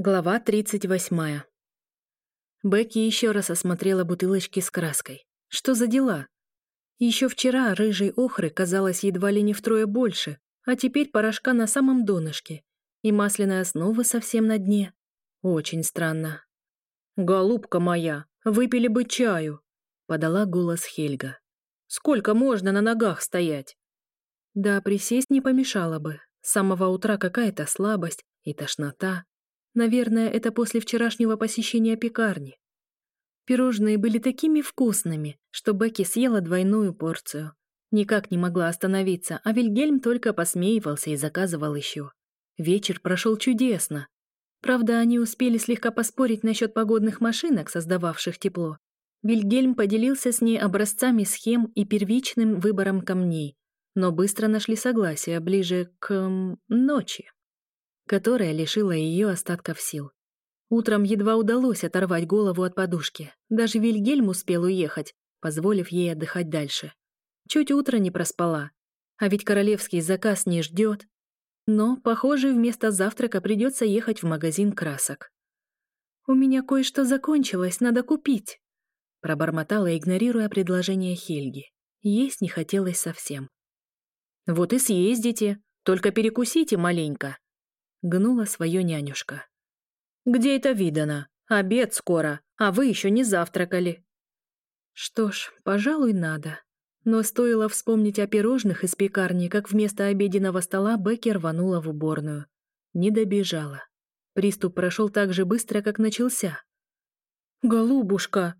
Глава 38. Бекки еще раз осмотрела бутылочки с краской. Что за дела? Еще вчера рыжей охры казалось едва ли не втрое больше, а теперь порошка на самом донышке. И масляная основа совсем на дне. Очень странно. «Голубка моя, выпили бы чаю!» — подала голос Хельга. «Сколько можно на ногах стоять?» Да, присесть не помешало бы. С самого утра какая-то слабость и тошнота. Наверное, это после вчерашнего посещения пекарни. Пирожные были такими вкусными, что Бекки съела двойную порцию. Никак не могла остановиться, а Вильгельм только посмеивался и заказывал еще. Вечер прошел чудесно. Правда, они успели слегка поспорить насчет погодных машинок, создававших тепло. Вильгельм поделился с ней образцами схем и первичным выбором камней, но быстро нашли согласие ближе к... ночи которая лишила ее остатков сил. Утром едва удалось оторвать голову от подушки. Даже Вильгельм успел уехать, позволив ей отдыхать дальше. Чуть утро не проспала. А ведь королевский заказ не ждет. Но, похоже, вместо завтрака придется ехать в магазин красок. «У меня кое-что закончилось, надо купить», — пробормотала, игнорируя предложение Хельги. Есть не хотелось совсем. «Вот и съездите, только перекусите маленько», гнула свое нянюшка. «Где это видано? Обед скоро, а вы еще не завтракали». Что ж, пожалуй, надо. Но стоило вспомнить о пирожных из пекарни, как вместо обеденного стола Бекер рванула в уборную. Не добежала. Приступ прошел так же быстро, как начался. «Голубушка!»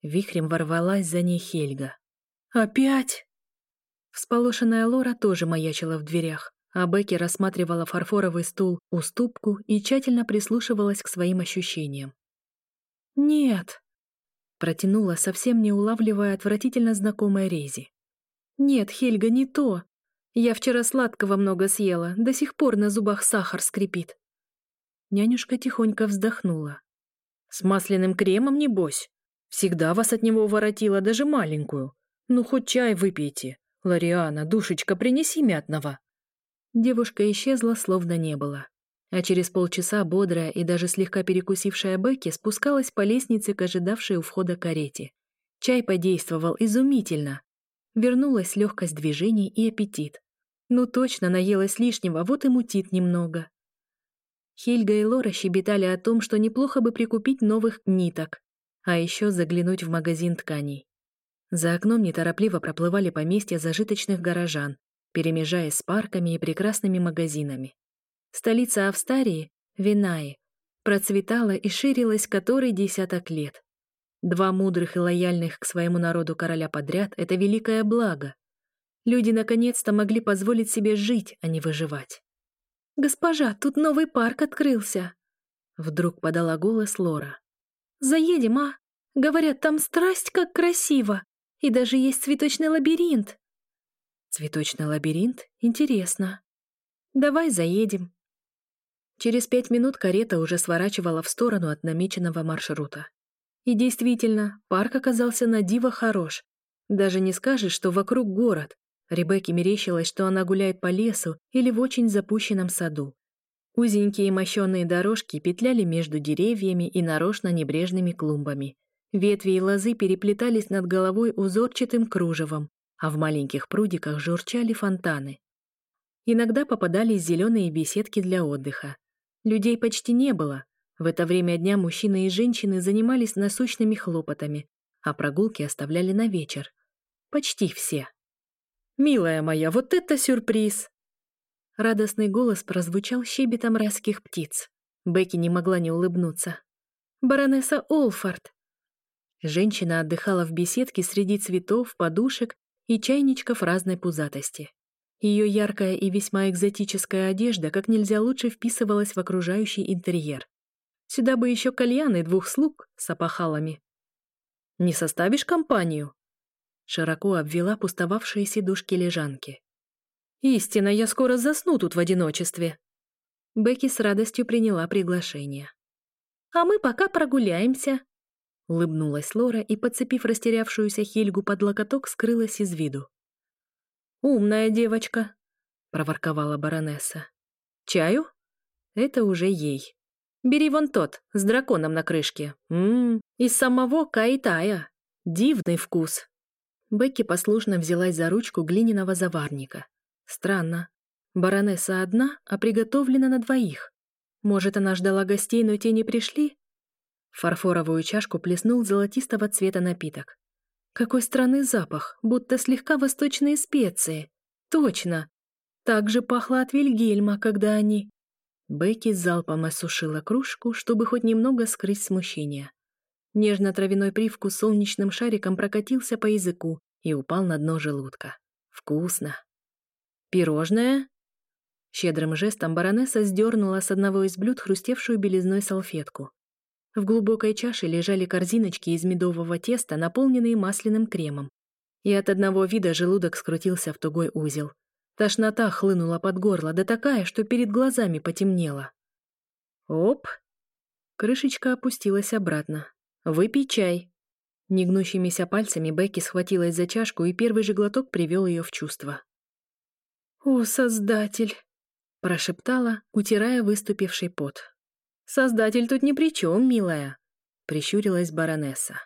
Вихрем ворвалась за ней Хельга. «Опять?» Всполошенная Лора тоже маячила в дверях а Бекки рассматривала фарфоровый стул, уступку и тщательно прислушивалась к своим ощущениям. «Нет!» — протянула, совсем не улавливая отвратительно знакомая Рези. «Нет, Хельга, не то! Я вчера сладкого много съела, до сих пор на зубах сахар скрипит!» Нянюшка тихонько вздохнула. «С масляным кремом, небось? Всегда вас от него воротила, даже маленькую. Ну, хоть чай выпейте. Лариана, душечка, принеси мятного!» Девушка исчезла, словно не было. А через полчаса бодрая и даже слегка перекусившая Бекки спускалась по лестнице к ожидавшей у входа карете. Чай подействовал изумительно. Вернулась легкость движений и аппетит. Ну точно наелась лишнего, вот и мутит немного. Хельга и Лора щебетали о том, что неплохо бы прикупить новых ниток, а еще заглянуть в магазин тканей. За окном неторопливо проплывали поместья зажиточных горожан, перемежая с парками и прекрасными магазинами. Столица Австарии, Винаи, процветала и ширилась который десяток лет. Два мудрых и лояльных к своему народу короля подряд — это великое благо. Люди наконец-то могли позволить себе жить, а не выживать. «Госпожа, тут новый парк открылся!» Вдруг подала голос Лора. «Заедем, а? Говорят, там страсть как красиво! И даже есть цветочный лабиринт!» Цветочный лабиринт? Интересно. Давай заедем. Через пять минут карета уже сворачивала в сторону от намеченного маршрута. И действительно, парк оказался на диво хорош. Даже не скажешь, что вокруг город. Ребекке мерещилось, что она гуляет по лесу или в очень запущенном саду. Узенькие мощенные дорожки петляли между деревьями и нарочно небрежными клумбами. Ветви и лозы переплетались над головой узорчатым кружевом, а в маленьких прудиках журчали фонтаны. Иногда попадались зеленые беседки для отдыха. Людей почти не было. В это время дня мужчины и женщины занимались насущными хлопотами, а прогулки оставляли на вечер. Почти все. «Милая моя, вот это сюрприз!» Радостный голос прозвучал щебетом райских птиц. Бекки не могла не улыбнуться. «Баронесса Олфорд!» Женщина отдыхала в беседке среди цветов, подушек и чайничков разной пузатости. Ее яркая и весьма экзотическая одежда как нельзя лучше вписывалась в окружающий интерьер. Сюда бы еще кальяны двух слуг с опахалами. «Не составишь компанию?» Широко обвела пустовавшие сидушки лежанки. «Истинно, я скоро засну тут в одиночестве». Бекки с радостью приняла приглашение. «А мы пока прогуляемся», Улыбнулась Лора и, подцепив растерявшуюся Хельгу под локоток, скрылась из виду. «Умная девочка!» — проворковала баронесса. «Чаю?» «Это уже ей. Бери вон тот, с драконом на крышке. Ммм, из самого Кайтая. Дивный вкус!» Бекки послушно взялась за ручку глиняного заварника. Странно. Баронесса одна, а приготовлена на двоих. Может, она ждала гостей, но те не пришли? фарфоровую чашку плеснул золотистого цвета напиток. Какой странный запах, будто слегка восточные специи. Точно! Так же пахло от Вильгельма, когда они... Бекки залпом осушила кружку, чтобы хоть немного скрыть смущение. Нежно-травяной привкус солнечным шариком прокатился по языку и упал на дно желудка. Вкусно! «Пирожное?» Щедрым жестом баронесса сдернула с одного из блюд хрустевшую белизной салфетку. В глубокой чаше лежали корзиночки из медового теста, наполненные масляным кремом. И от одного вида желудок скрутился в тугой узел. Тошнота хлынула под горло, да такая, что перед глазами потемнело. Оп! Крышечка опустилась обратно. «Выпей чай!» Негнущимися пальцами Бекки схватилась за чашку, и первый же глоток привел ее в чувство. «О, Создатель!» – прошептала, утирая выступивший пот. Создатель тут ни при чем, милая», — прищурилась баронесса.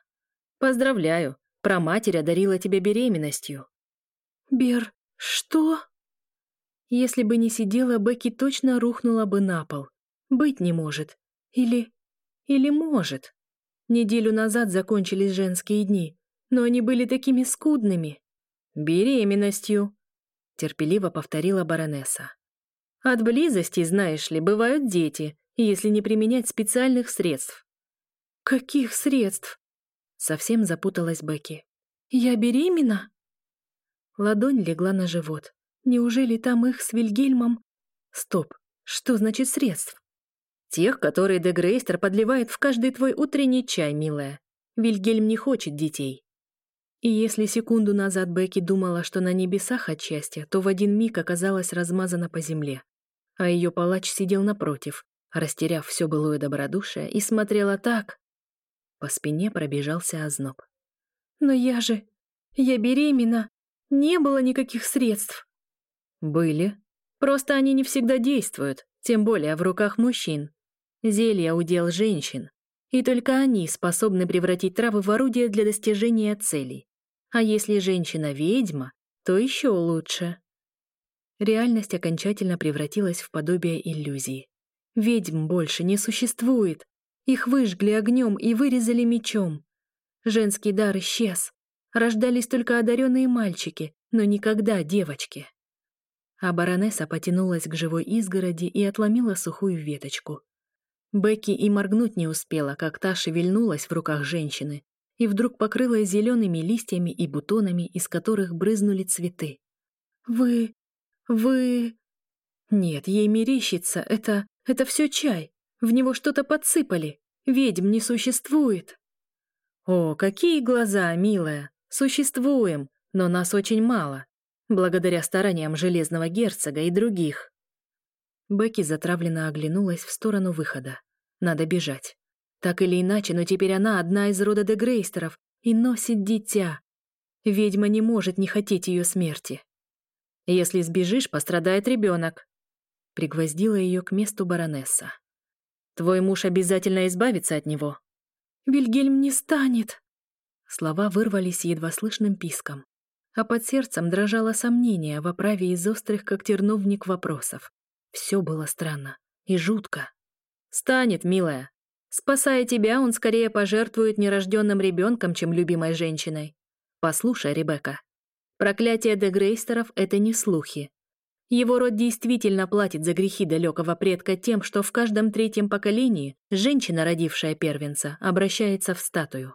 «Поздравляю, про матери одарила тебя беременностью». «Бер, что?» Если бы не сидела, Бекки точно рухнула бы на пол. Быть не может. Или... или может. Неделю назад закончились женские дни, но они были такими скудными. «Беременностью», — терпеливо повторила баронесса. От близости, знаешь ли, бывают дети, если не применять специальных средств». «Каких средств?» Совсем запуталась Бекки. «Я беременна?» Ладонь легла на живот. Неужели там их с Вильгельмом... Стоп, что значит средств? Тех, которые Дегрейстер подливает в каждый твой утренний чай, милая. Вильгельм не хочет детей. И если секунду назад Бекки думала, что на небесах отчасти, то в один миг оказалась размазана по земле. А ее палач сидел напротив, растеряв все былое добродушие, и смотрела так. По спине пробежался озноб. «Но я же... Я беременна. Не было никаких средств». «Были. Просто они не всегда действуют, тем более в руках мужчин. Зелья удел женщин. И только они способны превратить травы в орудие для достижения целей. А если женщина ведьма, то еще лучше. Реальность окончательно превратилась в подобие иллюзии. Ведьм больше не существует. Их выжгли огнем и вырезали мечом. Женский дар исчез. Рождались только одаренные мальчики, но никогда девочки. А баронесса потянулась к живой изгороди и отломила сухую веточку — Бекки и моргнуть не успела, как та шевельнулась в руках женщины и вдруг покрылась зелеными листьями и бутонами, из которых брызнули цветы. «Вы... вы...» «Нет, ей мерещится, это... это все чай. В него что-то подсыпали. Ведьм не существует». «О, какие глаза, милая! Существуем, но нас очень мало, благодаря стараниям Железного Герцога и других. Бекки затравленно оглянулась в сторону выхода. Надо бежать. Так или иначе, но теперь она одна из рода Дегрейстеров и носит дитя. Ведьма не может не хотеть ее смерти. Если сбежишь, пострадает ребенок. Пригвоздила ее к месту баронесса. Твой муж обязательно избавится от него. Вильгельм не станет. Слова вырвались едва слышным писком, а под сердцем дрожало сомнение в оправе из острых, как терновник, вопросов. Все было странно и жутко. «Станет, милая. Спасая тебя, он скорее пожертвует нерожденным ребенком, чем любимой женщиной. Послушай, Ребекка. Проклятие Дегрейстеров — это не слухи. Его род действительно платит за грехи далекого предка тем, что в каждом третьем поколении женщина, родившая первенца, обращается в статую.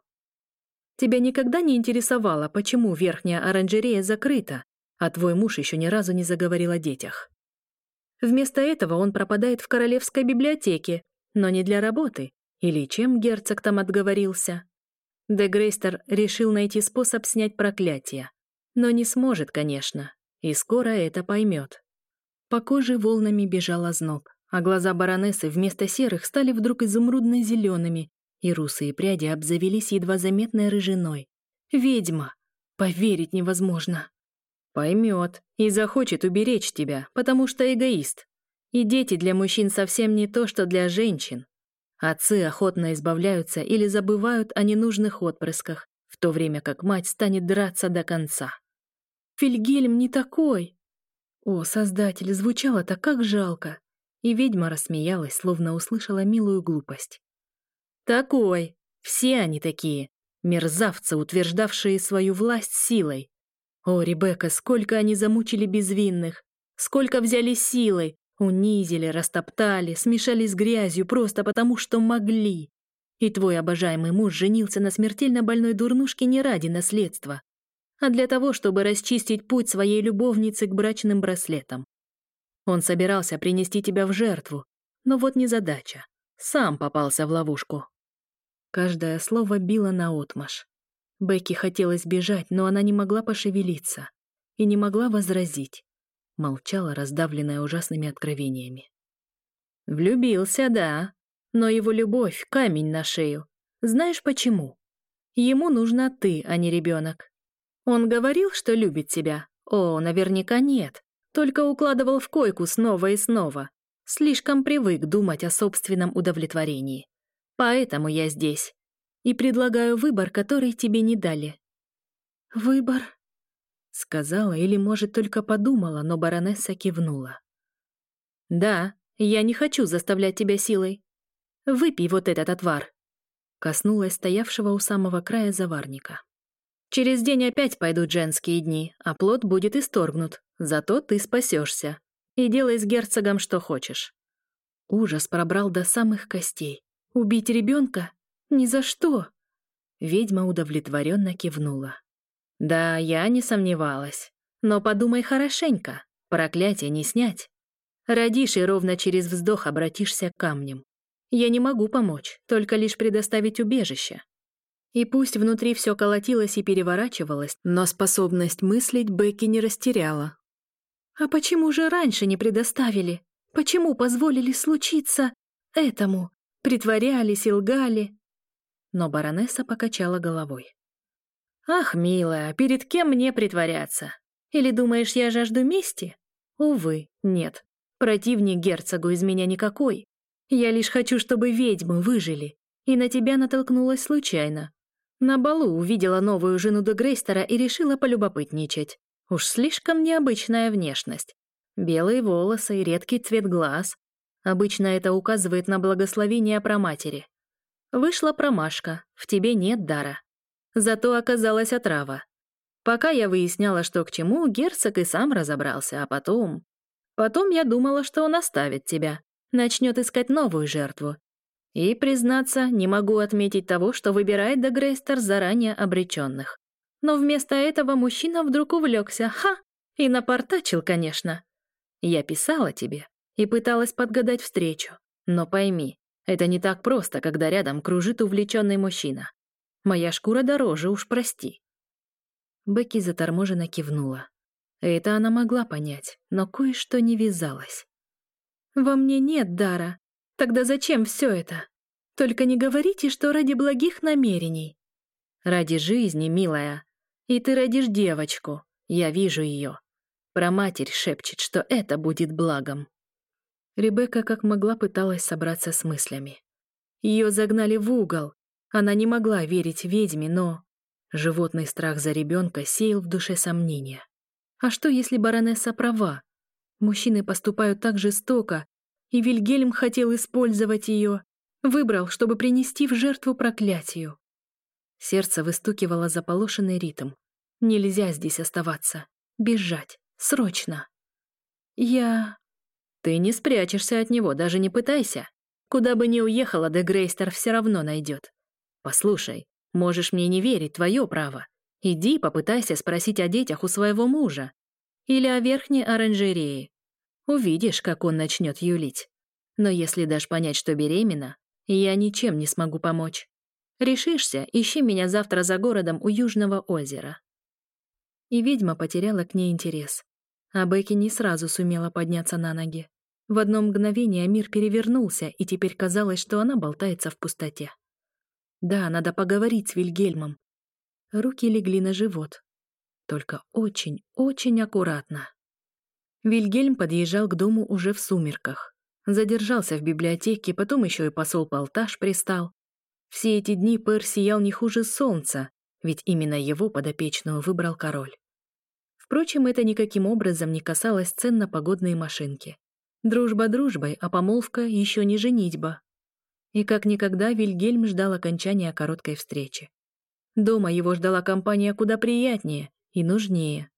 Тебя никогда не интересовало, почему верхняя оранжерея закрыта, а твой муж еще ни разу не заговорил о детях. Вместо этого он пропадает в королевской библиотеке, но не для работы. Или чем герцог там отговорился? Де Грейстер решил найти способ снять проклятие. Но не сможет, конечно, и скоро это поймет. По коже волнами бежал озноб, а глаза баронессы вместо серых стали вдруг изумрудно-зелеными, и русые пряди обзавелись едва заметной рыжиной. «Ведьма! Поверить невозможно!» Поймет и захочет уберечь тебя, потому что эгоист. И дети для мужчин совсем не то, что для женщин. Отцы охотно избавляются или забывают о ненужных отпрысках, в то время как мать станет драться до конца. Фильгельм не такой. О, создатель, звучало так как жалко. И ведьма рассмеялась, словно услышала милую глупость. Такой. Все они такие. Мерзавцы, утверждавшие свою власть силой. О, Ребекка, сколько они замучили безвинных! Сколько взяли силой! Унизили, растоптали, смешали с грязью просто потому, что могли! И твой обожаемый муж женился на смертельно больной дурнушке не ради наследства, а для того, чтобы расчистить путь своей любовницы к брачным браслетам. Он собирался принести тебя в жертву, но вот незадача. Сам попался в ловушку. Каждое слово било наотмашь. Бекки хотелось бежать, но она не могла пошевелиться и не могла возразить. Молчала, раздавленная ужасными откровениями. «Влюбился, да. Но его любовь — камень на шею. Знаешь почему? Ему нужна ты, а не ребенок. Он говорил, что любит тебя? О, наверняка нет. Только укладывал в койку снова и снова. Слишком привык думать о собственном удовлетворении. Поэтому я здесь и предлагаю выбор, который тебе не дали». «Выбор?» — сказала или, может, только подумала, но баронесса кивнула. «Да, я не хочу заставлять тебя силой. Выпей вот этот отвар», — коснулась стоявшего у самого края заварника. «Через день опять пойдут женские дни, а плод будет исторгнут, зато ты спасешься. И делай с герцогом что хочешь». Ужас пробрал до самых костей. «Убить ребенка ни за что!» Ведьма удовлетворенно кивнула. «Да, я не сомневалась. Но подумай хорошенько. Проклятие не снять. Родишь и ровно через вздох обратишься к камням. Я не могу помочь, только лишь предоставить убежище». И пусть внутри все колотилось и переворачивалось, но способность мыслить Бекки не растеряла. «А почему же раньше не предоставили? Почему позволили случиться этому? Притворялись и лгали?» но баронесса покачала головой. «Ах, милая, перед кем мне притворяться? Или думаешь, я жажду мести? Увы, нет. Противник герцогу из меня никакой. Я лишь хочу, чтобы ведьмы выжили. И на тебя натолкнулась случайно. На балу увидела новую жену Дегрейстера и решила полюбопытничать. Уж слишком необычная внешность. Белые волосы и редкий цвет глаз. Обычно это указывает на благословение проматери. Вышла промашка, в тебе нет дара. Зато оказалась отрава. Пока я выясняла, что к чему, герцог и сам разобрался, а потом... Потом я думала, что он оставит тебя, начнет искать новую жертву. И, признаться, не могу отметить того, что выбирает Дегрейстер заранее обреченных. Но вместо этого мужчина вдруг увлекся, ха, и напортачил, конечно. Я писала тебе и пыталась подгадать встречу, но пойми, это не так просто, когда рядом кружит увлеченный мужчина. Моя шкура дороже, уж прости». Бекки заторможенно кивнула. Это она могла понять, но кое-что не вязалось. «Во мне нет дара. Тогда зачем все это? Только не говорите, что ради благих намерений». «Ради жизни, милая. И ты родишь девочку. Я вижу ее. Про Проматерь шепчет, что это будет благом». Ребекка как могла пыталась собраться с мыслями. Ее загнали в угол. Она не могла верить ведьме, но... Животный страх за ребенка сеял в душе сомнения. А что, если баронесса права? Мужчины поступают так жестоко, и Вильгельм хотел использовать ее, выбрал, чтобы принести в жертву проклятию. Сердце выстукивало заполошенный ритм. Нельзя здесь оставаться. Бежать. Срочно. Я... Ты не спрячешься от него, даже не пытайся. Куда бы ни уехала, де Грейстер все равно найдет. Послушай, можешь мне не верить, твое право. Иди попытайся спросить о детях у своего мужа. Или о верхней оранжерее. Увидишь, как он начнет юлить. Но если дашь понять, что беременна, я ничем не смогу помочь. Решишься, ищи меня завтра за городом у Южного озера. И ведьма потеряла к ней интерес. А Бекки не сразу сумела подняться на ноги. В одно мгновение мир перевернулся, и теперь казалось, что она болтается в пустоте. Да, надо поговорить с Вильгельмом. Руки легли на живот. Только очень, очень аккуратно. Вильгельм подъезжал к дому уже в сумерках. Задержался в библиотеке, потом еще и посол Полташ пристал. Все эти дни Пэр сиял не хуже солнца, ведь именно его подопечную выбрал король. Впрочем, это никаким образом не касалось цен на погодные машинки. Дружба дружбой, а помолвка еще не женитьба. И как никогда Вильгельм ждал окончания короткой встречи. Дома его ждала компания куда приятнее и нужнее.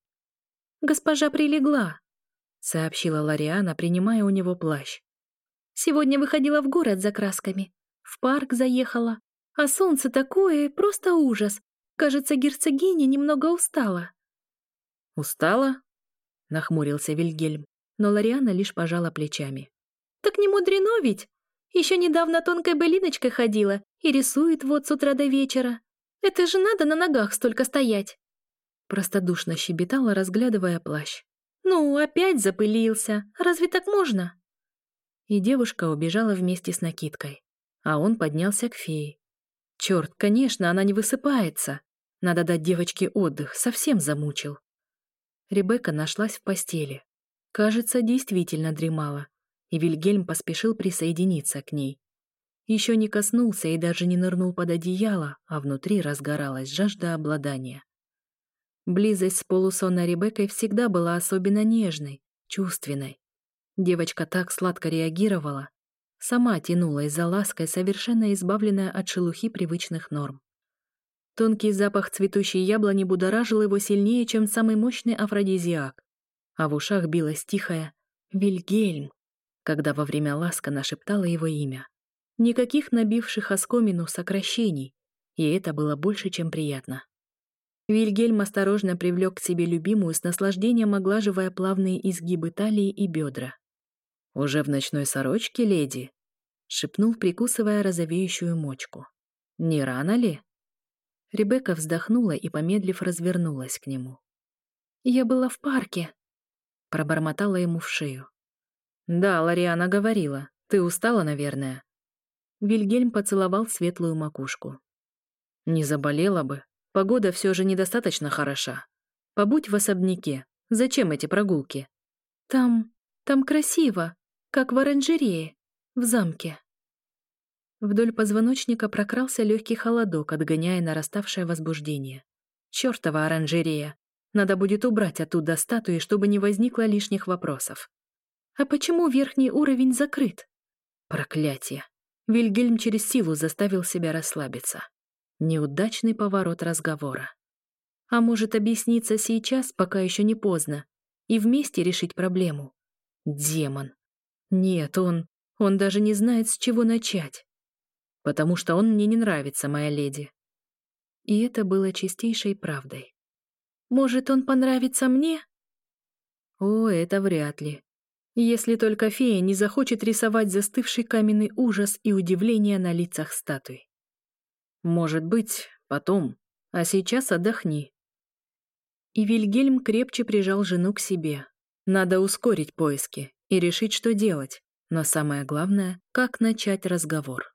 «Госпожа прилегла», — сообщила Лариана, принимая у него плащ. «Сегодня выходила в город за красками, в парк заехала, а солнце такое, просто ужас. Кажется, герцогиня немного устала». «Устала?» — нахмурился Вильгельм но Лориана лишь пожала плечами. «Так не мудрено ведь! Еще недавно тонкой былиночкой ходила и рисует вот с утра до вечера. Это же надо на ногах столько стоять!» Простодушно щебетала, разглядывая плащ. «Ну, опять запылился! Разве так можно?» И девушка убежала вместе с накидкой, а он поднялся к фее. «Черт, конечно, она не высыпается! Надо дать девочке отдых, совсем замучил!» Ребекка нашлась в постели, кажется, действительно дремала, и Вильгельм поспешил присоединиться к ней. Еще не коснулся и даже не нырнул под одеяло, а внутри разгоралась жажда обладания. Близость с полусонной Ребеккой всегда была особенно нежной, чувственной. Девочка так сладко реагировала, сама тянулась за лаской, совершенно избавленная от шелухи привычных норм. Тонкий запах цветущей яблони будоражил его сильнее, чем самый мощный афродизиак а в ушах билось тихое «Вильгельм», когда во время ласкана шептала его имя. Никаких набивших оскомину сокращений, и это было больше, чем приятно. Вильгельм осторожно привлек к себе любимую с наслаждением оглаживая плавные изгибы талии и бедра. «Уже в ночной сорочке, леди?» — шепнул, прикусывая розовеющую мочку. «Не рано ли?» Ребекка вздохнула и, помедлив, развернулась к нему. «Я была в парке», пробормотала ему в шею. «Да, Лариана говорила. Ты устала, наверное». Вильгельм поцеловал светлую макушку. «Не заболела бы. Погода все же недостаточно хороша. Побудь в особняке. Зачем эти прогулки?» «Там... там красиво. Как в оранжерее. В замке». Вдоль позвоночника прокрался легкий холодок, отгоняя нараставшее возбуждение. Чёртова оранжерея! Надо будет убрать оттуда статуи, чтобы не возникло лишних вопросов. А почему верхний уровень закрыт? Проклятие. Вильгельм через силу заставил себя расслабиться. Неудачный поворот разговора. А может объясниться сейчас, пока еще не поздно, и вместе решить проблему? Демон. Нет, он... Он даже не знает, с чего начать. Потому что он мне не нравится, моя леди. И это было чистейшей правдой. Может, он понравится мне? О, это вряд ли. Если только фея не захочет рисовать застывший каменный ужас и удивление на лицах статуй. Может быть, потом. А сейчас отдохни. И Вильгельм крепче прижал жену к себе. Надо ускорить поиски и решить, что делать. Но самое главное, как начать разговор.